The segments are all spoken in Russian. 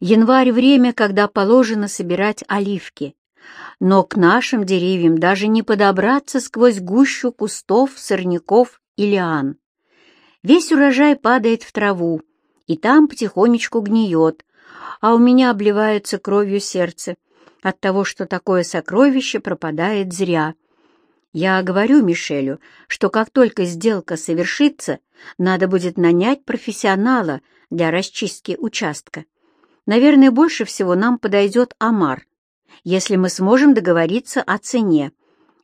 Январь — время, когда положено собирать оливки. Но к нашим деревьям даже не подобраться сквозь гущу кустов, сорняков и лиан. Весь урожай падает в траву, и там потихонечку гниет, а у меня обливается кровью сердце от того, что такое сокровище пропадает зря. Я говорю Мишелю, что как только сделка совершится, надо будет нанять профессионала для расчистки участка. Наверное, больше всего нам подойдет Амар, если мы сможем договориться о цене.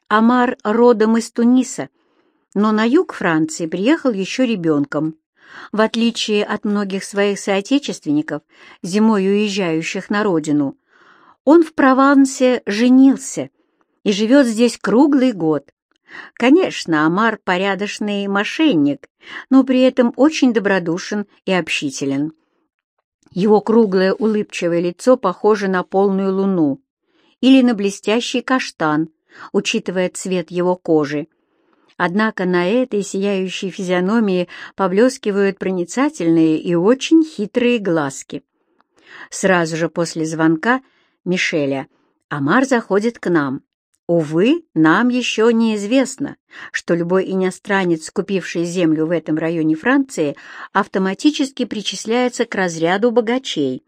Амар родом из Туниса, но на юг Франции приехал еще ребенком. В отличие от многих своих соотечественников, зимой уезжающих на родину, он в Провансе женился и живет здесь круглый год. Конечно, Амар порядочный мошенник, но при этом очень добродушен и общителен. Его круглое улыбчивое лицо похоже на полную луну или на блестящий каштан, учитывая цвет его кожи. Однако на этой сияющей физиономии поблескивают проницательные и очень хитрые глазки. Сразу же после звонка Мишеля Амар заходит к нам. Увы, нам еще неизвестно, что любой иностранец, купивший землю в этом районе Франции, автоматически причисляется к разряду богачей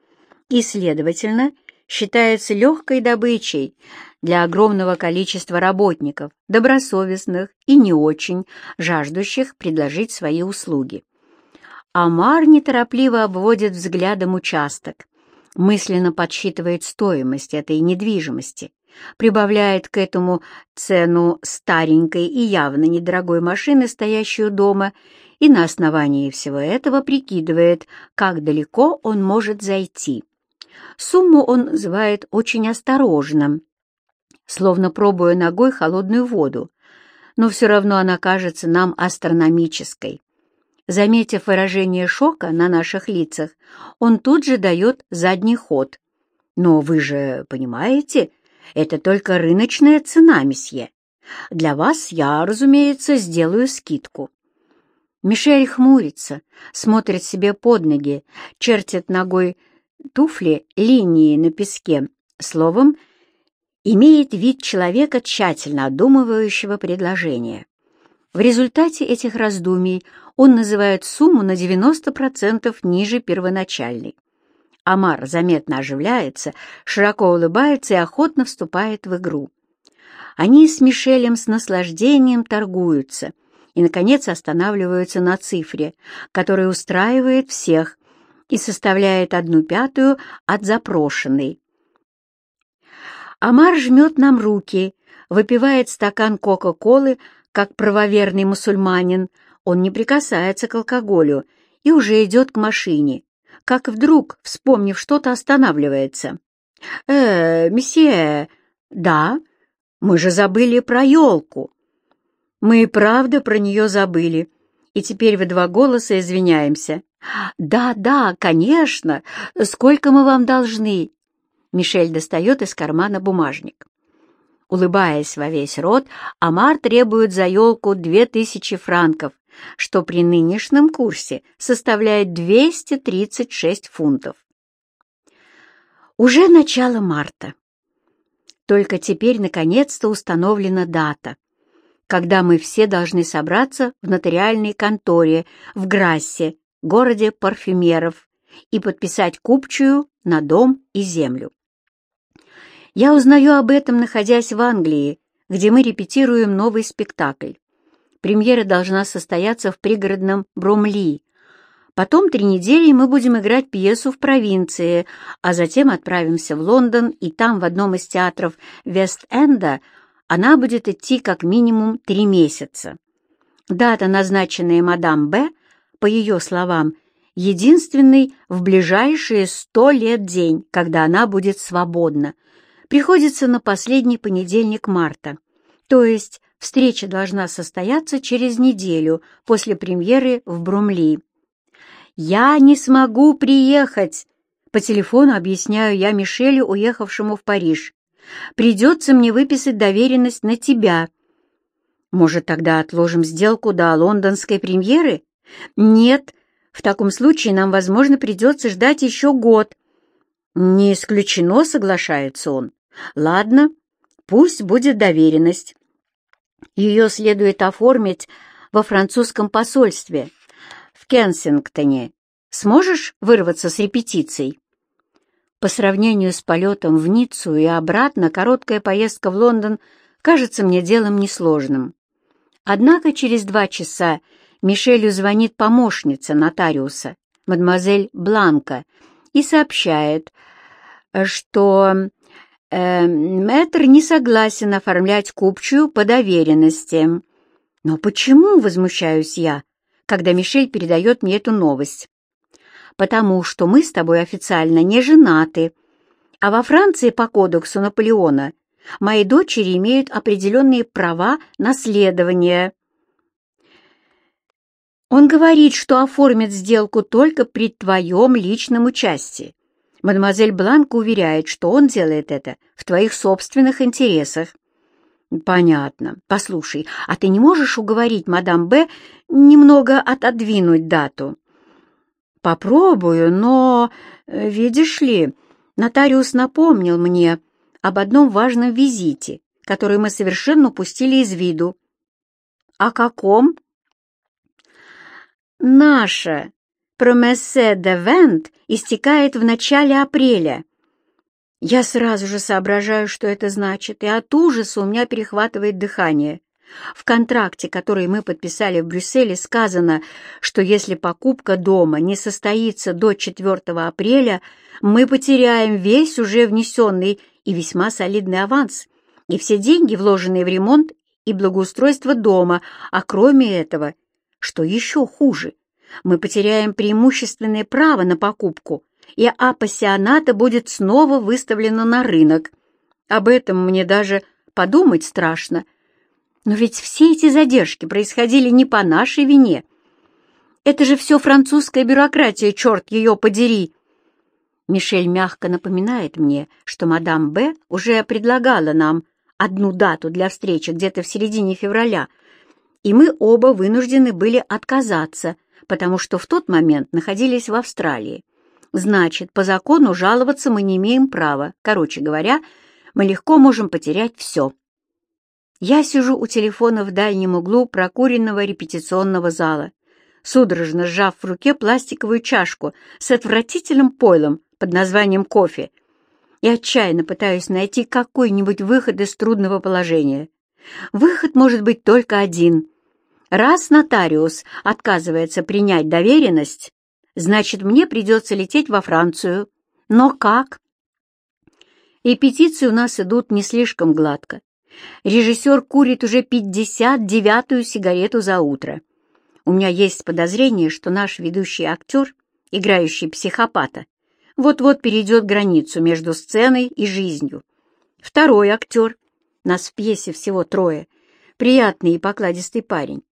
и, следовательно, считается легкой добычей для огромного количества работников, добросовестных и не очень, жаждущих предложить свои услуги. Амар неторопливо обводит взглядом участок, мысленно подсчитывает стоимость этой недвижимости прибавляет к этому цену старенькой и явно недорогой машины, стоящей у дома, и на основании всего этого прикидывает, как далеко он может зайти. Сумму он называет очень осторожно, словно пробуя ногой холодную воду, но все равно она кажется нам астрономической. Заметив выражение шока на наших лицах, он тут же дает задний ход. «Но вы же понимаете, это только рыночная цена, месье. Для вас я, разумеется, сделаю скидку». Мишель хмурится, смотрит себе под ноги, чертит ногой туфли линии на песке. Словом, имеет вид человека, тщательно обдумывающего предложение. В результате этих раздумий он называет сумму на 90% ниже первоначальной. Амар заметно оживляется, широко улыбается и охотно вступает в игру. Они с Мишелем с наслаждением торгуются и, наконец, останавливаются на цифре, которая устраивает всех и составляет одну пятую от запрошенной. Амар жмет нам руки, выпивает стакан Кока-Колы, как правоверный мусульманин, он не прикасается к алкоголю и уже идет к машине, как вдруг, вспомнив что-то, останавливается. «Э, месье, да, мы же забыли про елку». Мы и правда про нее забыли, и теперь в два голоса извиняемся. «Да, да, конечно, сколько мы вам должны?» Мишель достает из кармана бумажник. Улыбаясь во весь рот, Амар требует за елку две тысячи франков, что при нынешнем курсе составляет 236 фунтов. Уже начало марта. Только теперь наконец-то установлена дата, когда мы все должны собраться в нотариальной конторе в Грассе, городе парфюмеров, и подписать купчую на дом и землю. Я узнаю об этом, находясь в Англии, где мы репетируем новый спектакль. Премьера должна состояться в пригородном Бромли. Потом три недели мы будем играть пьесу в провинции, а затем отправимся в Лондон, и там, в одном из театров Вест-Энда, она будет идти как минимум три месяца. Дата, назначенная мадам Б., по ее словам, единственный в ближайшие сто лет день, когда она будет свободна, приходится на последний понедельник марта, то есть Встреча должна состояться через неделю после премьеры в Брумли. «Я не смогу приехать!» По телефону объясняю я Мишелю, уехавшему в Париж. «Придется мне выписать доверенность на тебя». «Может, тогда отложим сделку до лондонской премьеры?» «Нет, в таком случае нам, возможно, придется ждать еще год». «Не исключено», — соглашается он. «Ладно, пусть будет доверенность. Ее следует оформить во французском посольстве в Кенсингтоне. Сможешь вырваться с репетицией?» По сравнению с полетом в Ниццу и обратно, короткая поездка в Лондон кажется мне делом несложным. Однако через два часа Мишелю звонит помощница нотариуса, мадемуазель Бланка, и сообщает, что э, мэтр не согласен оформлять купчую по доверенности. «Но почему?» — возмущаюсь я, когда Мишель передает мне эту новость. «Потому что мы с тобой официально не женаты, а во Франции по кодексу Наполеона мои дочери имеют определенные права наследования». Он говорит, что оформит сделку только при твоем личном участии. Мадемуазель Бланка уверяет, что он делает это в твоих собственных интересах. «Понятно. Послушай, а ты не можешь уговорить мадам Б немного отодвинуть дату?» «Попробую, но, видишь ли, нотариус напомнил мне об одном важном визите, который мы совершенно упустили из виду». «О каком?» «Наша промессе де вент истекает в начале апреля. Я сразу же соображаю, что это значит, и от ужаса у меня перехватывает дыхание. В контракте, который мы подписали в Брюсселе, сказано, что если покупка дома не состоится до 4 апреля, мы потеряем весь уже внесенный и весьма солидный аванс и все деньги, вложенные в ремонт и благоустройство дома, а кроме этого, что еще хуже, мы потеряем преимущественное право на покупку, и апассионата будет снова выставлена на рынок. Об этом мне даже подумать страшно. Но ведь все эти задержки происходили не по нашей вине. Это же все французская бюрократия, черт ее подери. Мишель мягко напоминает мне, что мадам Б. уже предлагала нам одну дату для встречи где-то в середине февраля, и мы оба вынуждены были отказаться, потому что в тот момент находились в Австралии. Значит, по закону жаловаться мы не имеем права. Короче говоря, мы легко можем потерять все. Я сижу у телефона в дальнем углу прокуренного репетиционного зала, судорожно сжав в руке пластиковую чашку с отвратительным пойлом под названием кофе и отчаянно пытаюсь найти какой-нибудь выход из трудного положения. Выход может быть только один. Раз нотариус отказывается принять доверенность, значит, мне придется лететь во Францию. Но как? Репетиции у нас идут не слишком гладко. Режиссер курит уже 59-ю сигарету за утро. У меня есть подозрение, что наш ведущий актер, играющий психопата, вот-вот перейдет границу между сценой и жизнью. Второй актер, нас в пьесе всего трое, приятный и покладистый парень,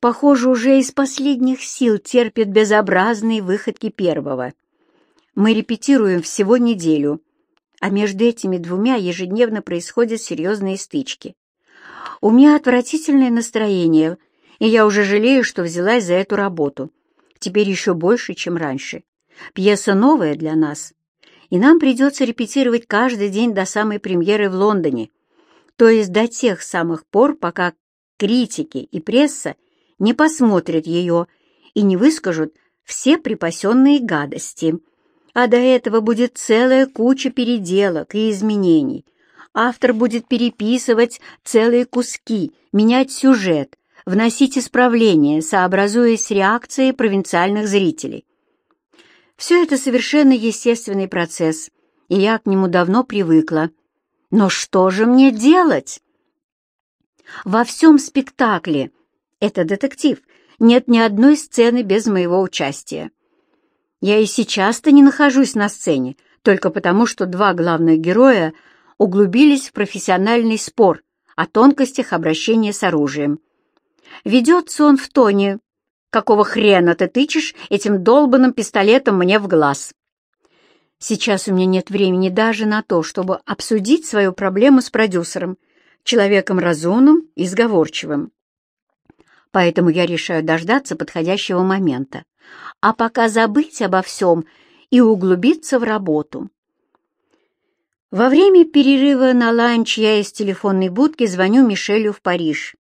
похоже, уже из последних сил терпит безобразные выходки первого. Мы репетируем всего неделю, а между этими двумя ежедневно происходят серьезные стычки. У меня отвратительное настроение, и я уже жалею, что взялась за эту работу. Теперь еще больше, чем раньше. Пьеса новая для нас, и нам придется репетировать каждый день до самой премьеры в Лондоне, то есть до тех самых пор, пока критики и пресса не посмотрят ее и не выскажут все припасенные гадости. А до этого будет целая куча переделок и изменений. Автор будет переписывать целые куски, менять сюжет, вносить исправления, сообразуясь с реакцией провинциальных зрителей. Все это совершенно естественный процесс, и я к нему давно привыкла. Но что же мне делать? Во всем спектакле — это детектив. Нет ни одной сцены без моего участия. Я и сейчас-то не нахожусь на сцене, только потому, что два главных героя углубились в профессиональный спор о тонкостях обращения с оружием. Ведется он в тоне «Какого хрена ты тычешь этим долбанным пистолетом мне в глаз?» Сейчас у меня нет времени даже на то, чтобы обсудить свою проблему с продюсером, человеком разумным и сговорчивым поэтому я решаю дождаться подходящего момента, а пока забыть обо всем и углубиться в работу. Во время перерыва на ланч я из телефонной будки звоню Мишелю в Париж.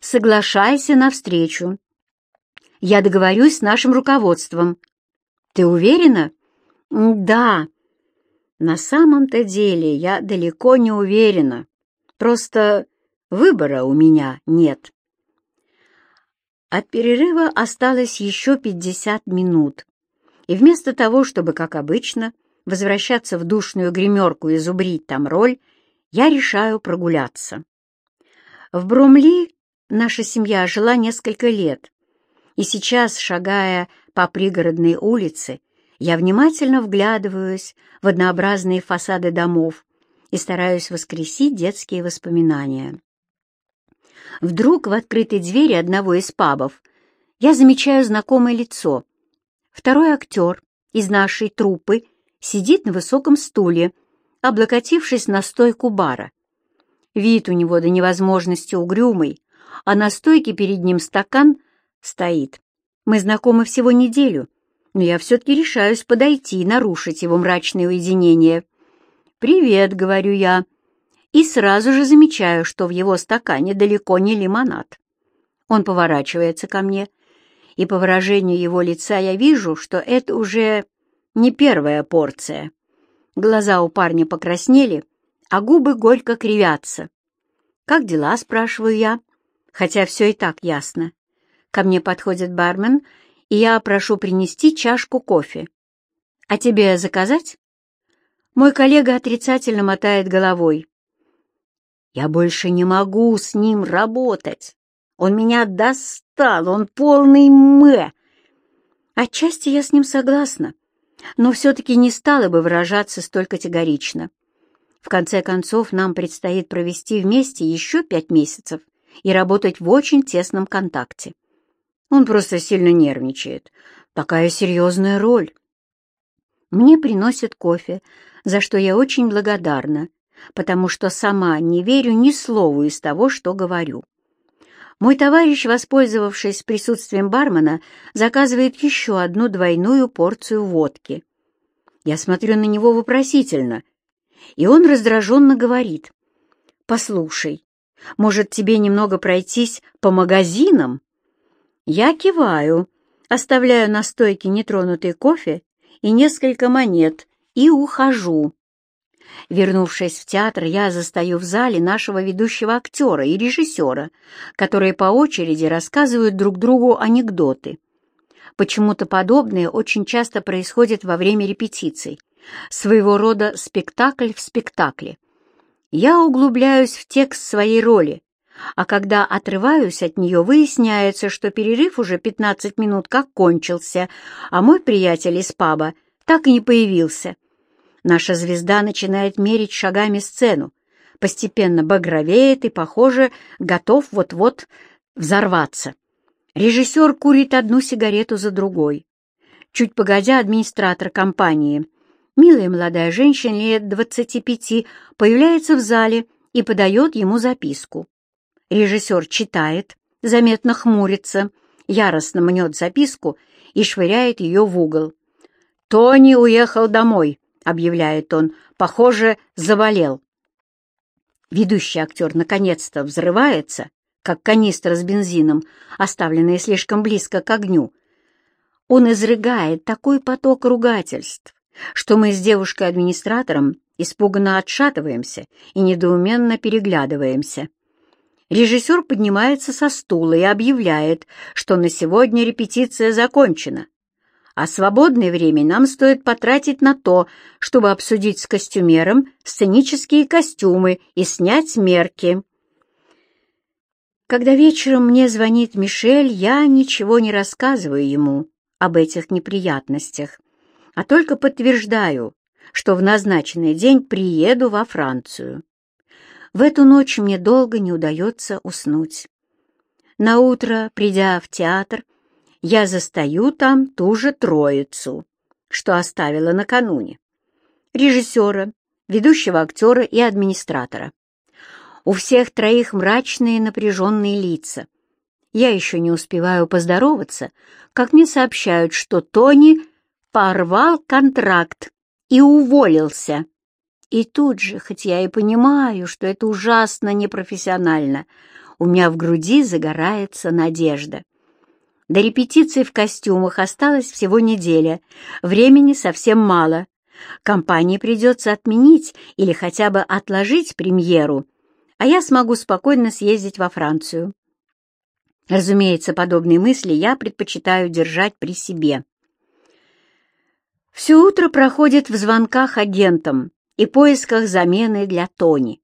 «Соглашайся на встречу. Я договорюсь с нашим руководством». «Ты уверена?» «Да». «На самом-то деле я далеко не уверена. Просто выбора у меня нет». От перерыва осталось еще 50 минут, и вместо того, чтобы, как обычно, возвращаться в душную гримерку и зубрить там роль, я решаю прогуляться. В Брумли наша семья жила несколько лет, и сейчас, шагая по пригородной улице, я внимательно вглядываюсь в однообразные фасады домов и стараюсь воскресить детские воспоминания. Вдруг в открытой двери одного из пабов я замечаю знакомое лицо. Второй актер из нашей труппы сидит на высоком стуле, облокотившись на стойку бара. Вид у него до невозможности угрюмый, а на стойке перед ним стакан стоит. Мы знакомы всего неделю, но я все-таки решаюсь подойти и нарушить его мрачное уединение. «Привет», — говорю я, и сразу же замечаю, что в его стакане далеко не лимонад. Он поворачивается ко мне, и по выражению его лица я вижу, что это уже не первая порция. Глаза у парня покраснели, а губы горько кривятся. «Как дела?» — спрашиваю я, хотя все и так ясно. Ко мне подходит бармен, и я прошу принести чашку кофе. «А тебе заказать?» Мой коллега отрицательно мотает головой. «Я больше не могу с ним работать. Он меня достал, он полный мэ!» Отчасти я с ним согласна но все-таки не стала бы выражаться столь категорично. В конце концов, нам предстоит провести вместе еще пять месяцев и работать в очень тесном контакте. Он просто сильно нервничает. Такая серьезная роль. Мне приносят кофе, за что я очень благодарна, потому что сама не верю ни слову из того, что говорю. Мой товарищ, воспользовавшись присутствием бармена, заказывает еще одну двойную порцию водки. Я смотрю на него вопросительно, и он раздраженно говорит. «Послушай, может, тебе немного пройтись по магазинам?» Я киваю, оставляю на стойке нетронутый кофе и несколько монет и ухожу. Вернувшись в театр, я застаю в зале нашего ведущего актера и режиссера, которые по очереди рассказывают друг другу анекдоты. Почему-то подобное очень часто происходит во время репетиций, своего рода спектакль в спектакле. Я углубляюсь в текст своей роли, а когда отрываюсь от нее, выясняется, что перерыв уже 15 минут как кончился, а мой приятель из паба так и не появился. Наша звезда начинает мерить шагами сцену, постепенно багровеет и, похоже, готов вот-вот взорваться. Режиссер курит одну сигарету за другой. Чуть погодя, администратор компании, милая молодая женщина лет двадцати пяти, появляется в зале и подает ему записку. Режиссер читает, заметно хмурится, яростно мнет записку и швыряет ее в угол. «Тони уехал домой», — объявляет он, — «похоже, заболел». Ведущий актер наконец-то взрывается, как канистра с бензином, оставленная слишком близко к огню. Он изрыгает такой поток ругательств, что мы с девушкой-администратором испуганно отшатываемся и недоуменно переглядываемся. Режиссер поднимается со стула и объявляет, что на сегодня репетиция закончена, а свободное время нам стоит потратить на то, чтобы обсудить с костюмером сценические костюмы и снять мерки. Когда вечером мне звонит Мишель, я ничего не рассказываю ему об этих неприятностях, а только подтверждаю, что в назначенный день приеду во Францию. В эту ночь мне долго не удается уснуть. На утро, придя в театр, я застаю там ту же троицу, что оставила накануне. Режиссера, ведущего актера и администратора. У всех троих мрачные напряженные лица. Я еще не успеваю поздороваться, как мне сообщают, что Тони порвал контракт и уволился. И тут же, хоть я и понимаю, что это ужасно непрофессионально, у меня в груди загорается надежда. До репетиции в костюмах осталось всего неделя, времени совсем мало. Компании придется отменить или хотя бы отложить премьеру, а я смогу спокойно съездить во Францию. Разумеется, подобные мысли я предпочитаю держать при себе. Все утро проходит в звонках агентам и поисках замены для Тони.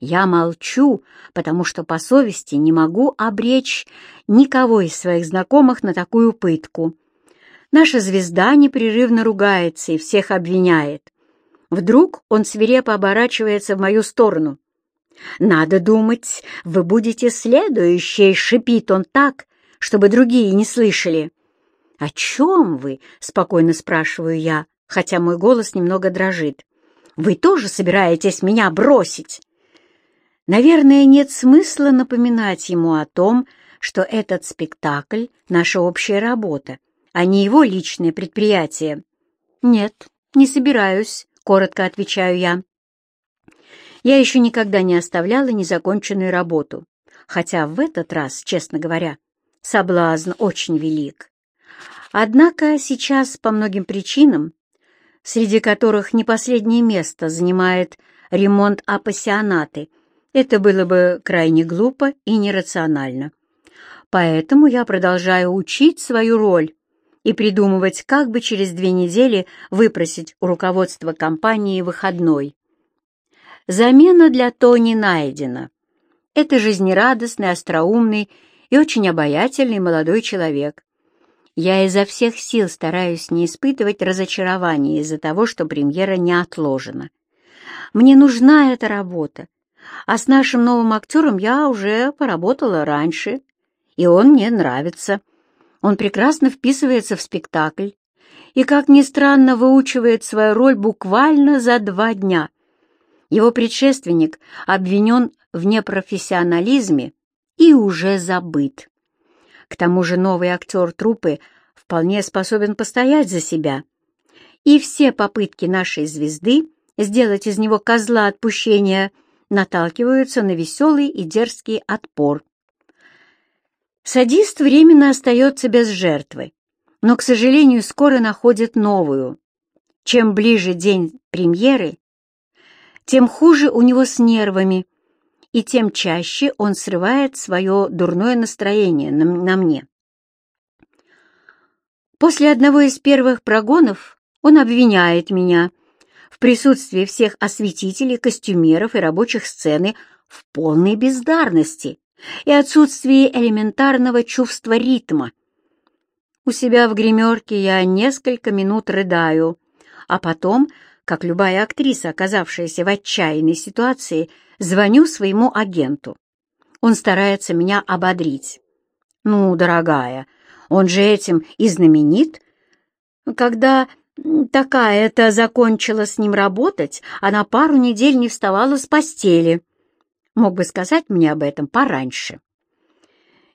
Я молчу, потому что по совести не могу обречь никого из своих знакомых на такую пытку. Наша звезда непрерывно ругается и всех обвиняет. Вдруг он свирепо оборачивается в мою сторону. «Надо думать, вы будете следующей», — шипит он так, чтобы другие не слышали. «О чем вы?» — спокойно спрашиваю я, хотя мой голос немного дрожит. «Вы тоже собираетесь меня бросить?» Наверное, нет смысла напоминать ему о том, что этот спектакль — наша общая работа, а не его личное предприятие. «Нет, не собираюсь», — коротко отвечаю я. Я еще никогда не оставляла незаконченную работу, хотя в этот раз, честно говоря, соблазн очень велик. Однако сейчас по многим причинам, среди которых не последнее место занимает ремонт апассионаты — это было бы крайне глупо и нерационально. Поэтому я продолжаю учить свою роль и придумывать, как бы через две недели выпросить у руководства компании выходной. Замена для Тони найдена. Это жизнерадостный, остроумный и очень обаятельный молодой человек. Я изо всех сил стараюсь не испытывать разочарования из-за того, что премьера не отложена. Мне нужна эта работа, а с нашим новым актером я уже поработала раньше, и он мне нравится. Он прекрасно вписывается в спектакль и, как ни странно, выучивает свою роль буквально за два дня. Его предшественник обвинен в непрофессионализме и уже забыт. К тому же новый актер труппы вполне способен постоять за себя. И все попытки нашей звезды сделать из него козла отпущения – наталкиваются на веселый и дерзкий отпор. Садист временно остается без жертвы, но, к сожалению, скоро находит новую. Чем ближе день премьеры, тем хуже у него с нервами, и тем чаще он срывает свое дурное настроение на, на мне. После одного из первых прогонов он обвиняет меня — в присутствии всех осветителей, костюмеров и рабочих сцены в полной бездарности и отсутствии элементарного чувства ритма. У себя в гримерке я несколько минут рыдаю, а потом, как любая актриса, оказавшаяся в отчаянной ситуации, звоню своему агенту. Он старается меня ободрить. «Ну, дорогая, он же этим и знаменит. Когда Такая-то закончила с ним работать, а на пару недель не вставала с постели. Мог бы сказать мне об этом пораньше.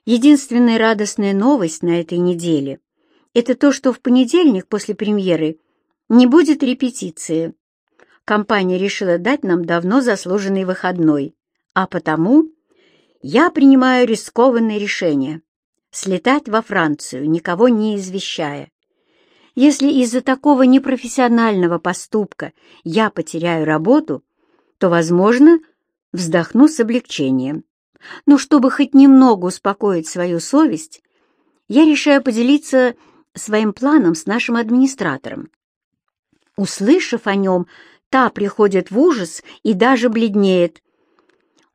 Единственная радостная новость на этой неделе — это то, что в понедельник после премьеры не будет репетиции. Компания решила дать нам давно заслуженный выходной, а потому я принимаю рискованное решение — слетать во Францию, никого не извещая. Если из-за такого непрофессионального поступка я потеряю работу, то, возможно, вздохну с облегчением. Но чтобы хоть немного успокоить свою совесть, я решаю поделиться своим планом с нашим администратором. Услышав о нем, та приходит в ужас и даже бледнеет.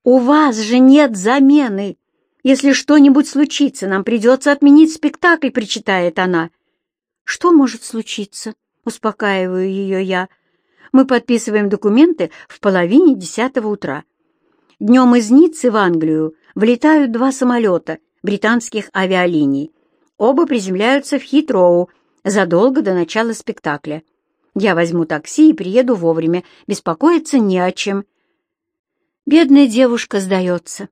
«У вас же нет замены! Если что-нибудь случится, нам придется отменить спектакль», — причитает она. «Что может случиться?» — успокаиваю ее я. «Мы подписываем документы в половине десятого утра. Днем из Ниццы в Англию влетают два самолета британских авиалиний. Оба приземляются в Хитроу задолго до начала спектакля. Я возьму такси и приеду вовремя, беспокоиться не о чем». Бедная девушка сдается.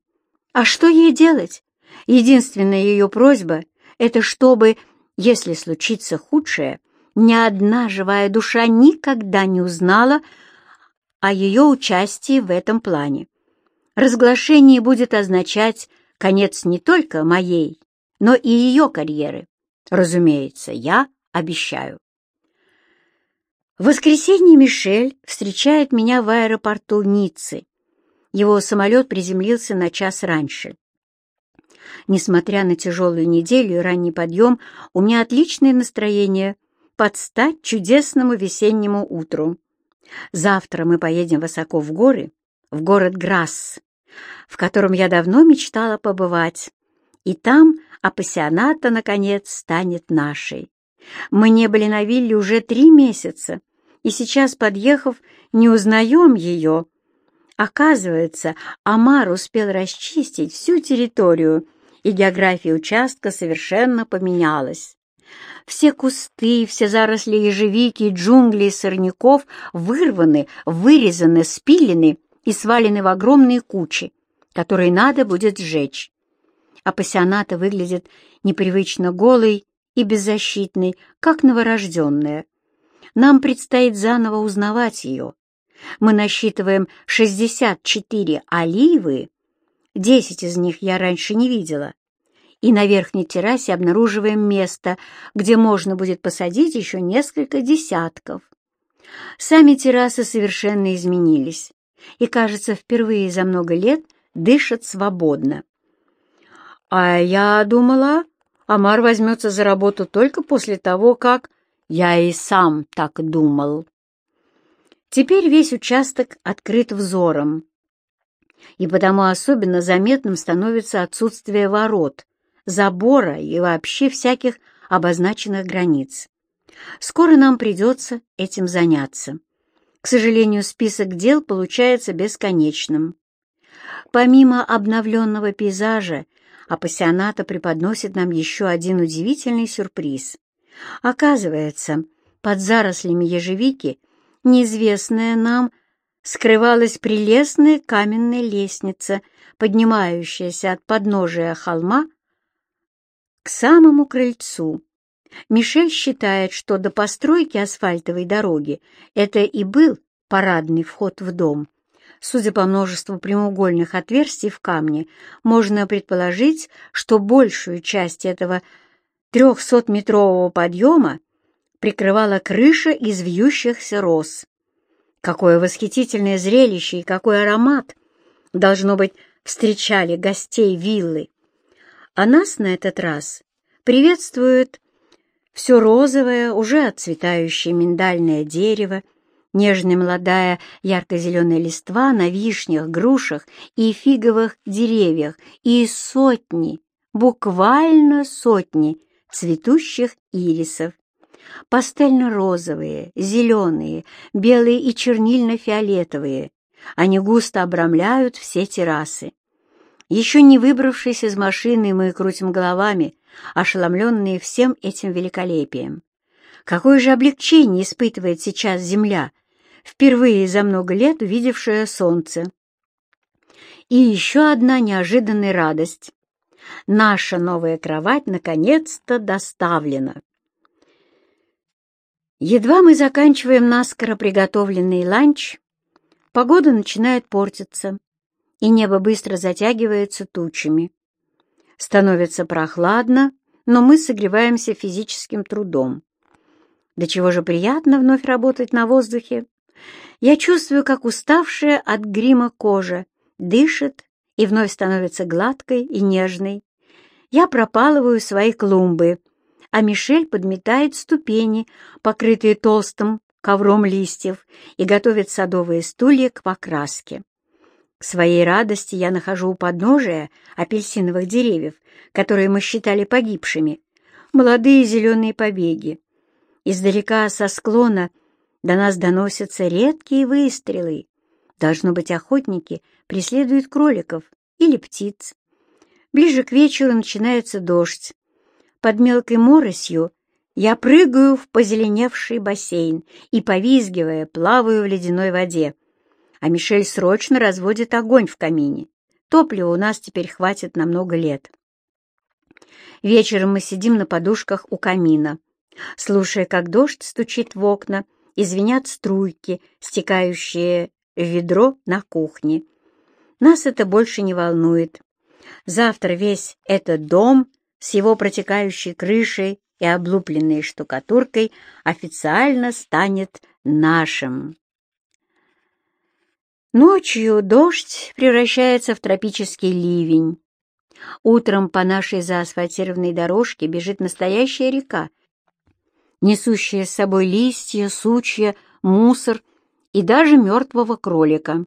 А что ей делать? Единственная ее просьба — это чтобы если случится худшее, ни одна живая душа никогда не узнала о ее участии в этом плане. Разглашение будет означать конец не только моей, но и ее карьеры. Разумеется, я обещаю. Воскресенье Мишель встречает меня в аэропорту Ниццы. Его самолет приземлился на час раньше. Несмотря на тяжелую неделю и ранний подъем, у меня отличное настроение под стать чудесному весеннему утру. Завтра мы поедем высоко в горы, в город Грасс, в котором я давно мечтала побывать. И там апассионата, наконец, станет нашей. Мы не были на вилле уже три месяца, и сейчас, подъехав, не узнаем ее. Оказывается, Амар успел расчистить всю территорию, и география участка совершенно поменялась. Все кусты, все заросли ежевики, джунгли и сорняков вырваны, вырезаны, спилены и свалены в огромные кучи, которые надо будет сжечь. А пассионата выглядит непривычно голой и беззащитной, как новорожденная. Нам предстоит заново узнавать ее. Мы насчитываем 64 оливы, 10 из них я раньше не видела, и на верхней террасе обнаруживаем место, где можно будет посадить еще несколько десятков. Сами террасы совершенно изменились, и, кажется, впервые за много лет дышат свободно. А я думала, Амар возьмется за работу только после того, как я и сам так думал. Теперь весь участок открыт взором, и потому особенно заметным становится отсутствие ворот, забора и вообще всяких обозначенных границ. Скоро нам придется этим заняться. К сожалению, список дел получается бесконечным. Помимо обновленного пейзажа, апассионата преподносит нам еще один удивительный сюрприз. Оказывается, под зарослями ежевики, неизвестная нам, скрывалась прелестная каменная лестница, поднимающаяся от подножия холма к самому крыльцу. Мишель считает, что до постройки асфальтовой дороги это и был парадный вход в дом. Судя по множеству прямоугольных отверстий в камне, можно предположить, что большую часть этого трехсотметрового подъема прикрывала крыша из вьющихся роз. Какое восхитительное зрелище и какой аромат, должно быть, встречали гостей виллы. А нас на этот раз приветствует все розовое, уже отцветающее миндальное дерево, нежная молодая ярко-зеленая листва на вишнях, грушах и фиговых деревьях и сотни, буквально сотни цветущих ирисов. Пастельно-розовые, зеленые, белые и чернильно-фиолетовые. Они густо обрамляют все террасы. Еще не выбравшись из машины, мы крутим головами, ошеломленные всем этим великолепием. Какое же облегчение испытывает сейчас Земля, впервые за много лет увидевшая солнце. И еще одна неожиданная радость. Наша новая кровать наконец-то доставлена. Едва мы заканчиваем наскоро приготовленный ланч, погода начинает портиться и небо быстро затягивается тучами. Становится прохладно, но мы согреваемся физическим трудом. До чего же приятно вновь работать на воздухе. Я чувствую, как уставшая от грима кожа дышит и вновь становится гладкой и нежной. Я пропалываю свои клумбы, а Мишель подметает ступени, покрытые толстым ковром листьев, и готовит садовые стулья к покраске. К своей радости я нахожу у подножия апельсиновых деревьев, которые мы считали погибшими, молодые зеленые побеги. Издалека со склона до нас доносятся редкие выстрелы. Должно быть, охотники преследуют кроликов или птиц. Ближе к вечеру начинается дождь. Под мелкой моросью я прыгаю в позеленевший бассейн и, повизгивая, плаваю в ледяной воде а Мишель срочно разводит огонь в камине. Топлива у нас теперь хватит на много лет. Вечером мы сидим на подушках у камина, слушая, как дождь стучит в окна и звенят струйки, стекающие в ведро на кухне. Нас это больше не волнует. Завтра весь этот дом с его протекающей крышей и облупленной штукатуркой официально станет нашим. Ночью дождь превращается в тропический ливень. Утром по нашей заасфальтированной дорожке бежит настоящая река, несущая с собой листья, сучья, мусор и даже мертвого кролика.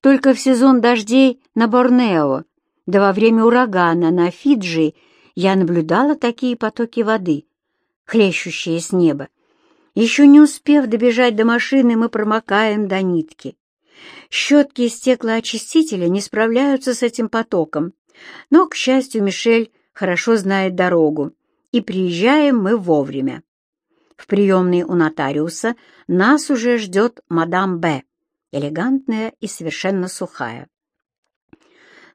Только в сезон дождей на Борнео, да во время урагана на Фиджи я наблюдала такие потоки воды, хлещущие с неба. Еще не успев добежать до машины, мы промокаем до нитки. Щетки и стеклоочистителя не справляются с этим потоком, но, к счастью, Мишель хорошо знает дорогу, и приезжаем мы вовремя. В приемной у нотариуса нас уже ждет мадам Б, элегантная и совершенно сухая.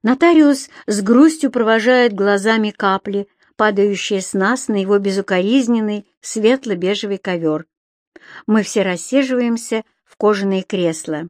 Нотариус с грустью провожает глазами капли, падающие с нас на его безукоризненный светло-бежевый ковер. Мы все рассиживаемся в кожаные кресла.